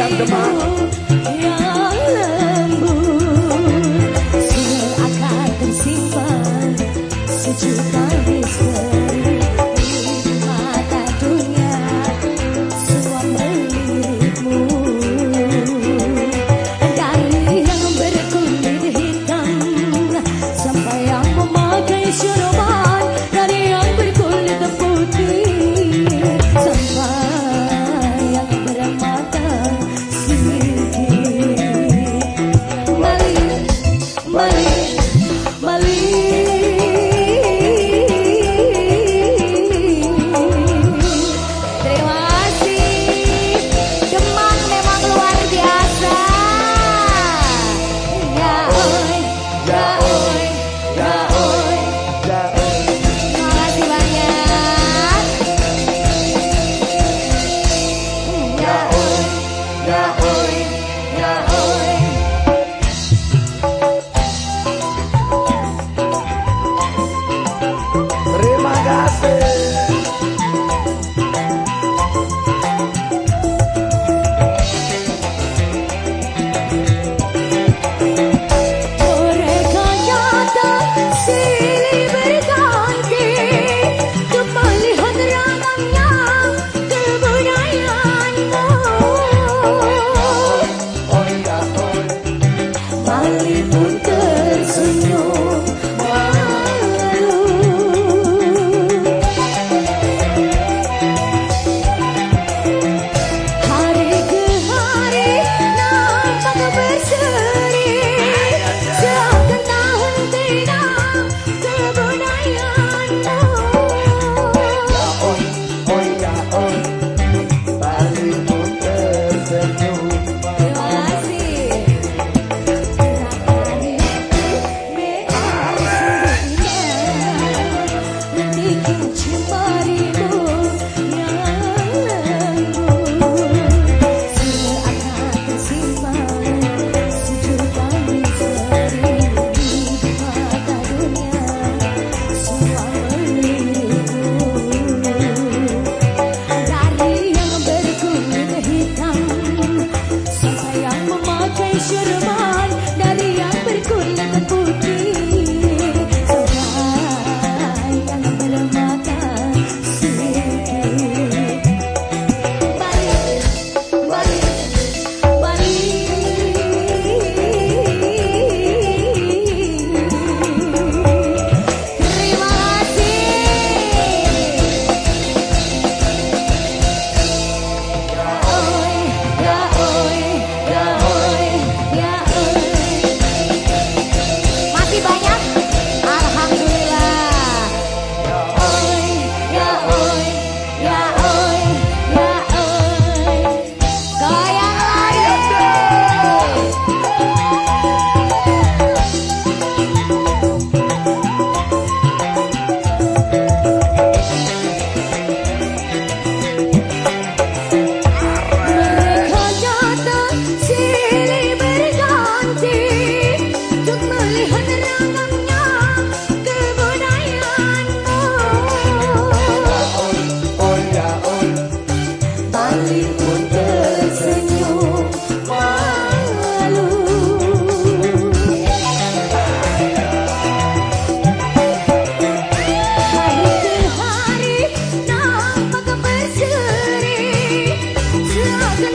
一样的吗？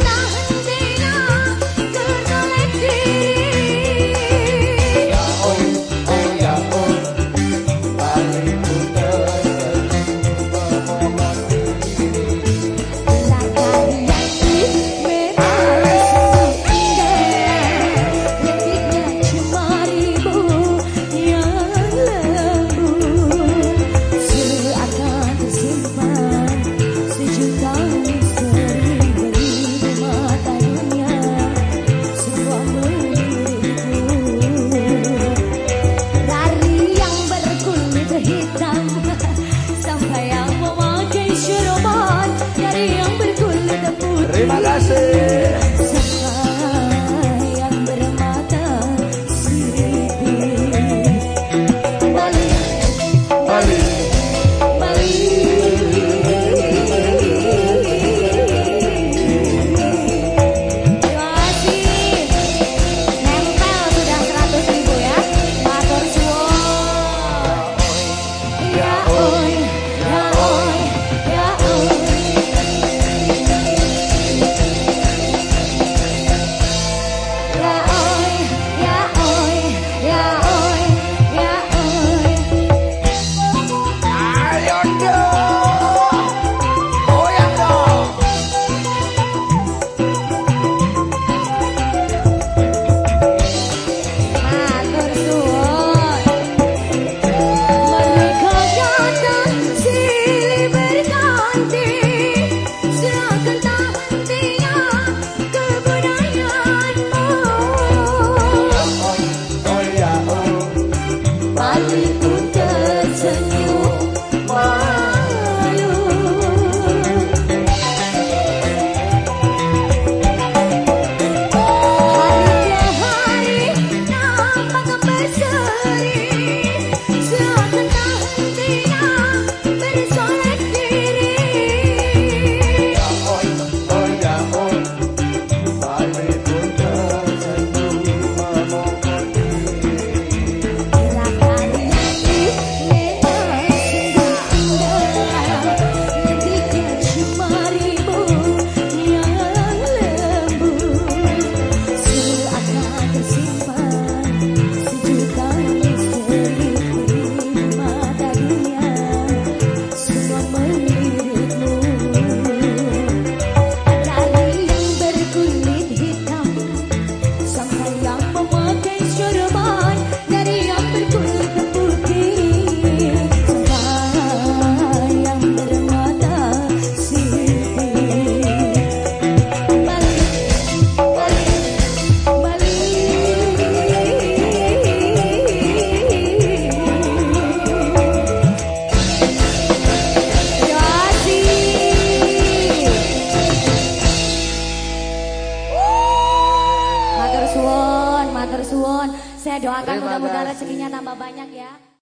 大 rebalase.